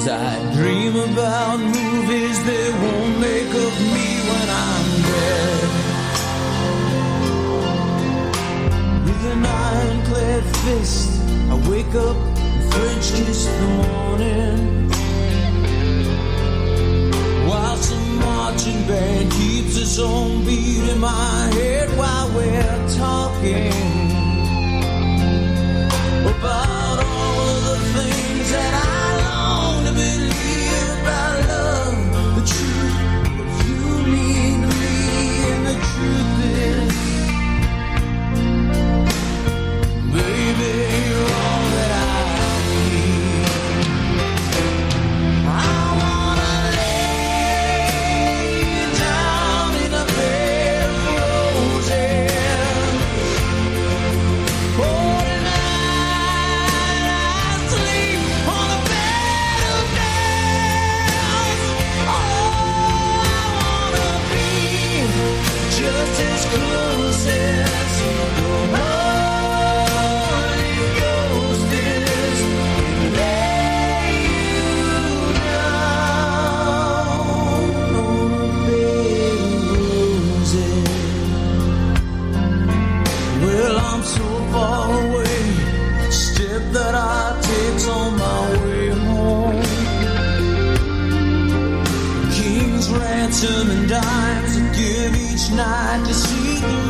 As I dream about movies they won't make of me when I'm dead. With an ironclad fist, I wake up and French kiss the morning. While some marching band keeps its own beat in my head while we're talking about not to see you.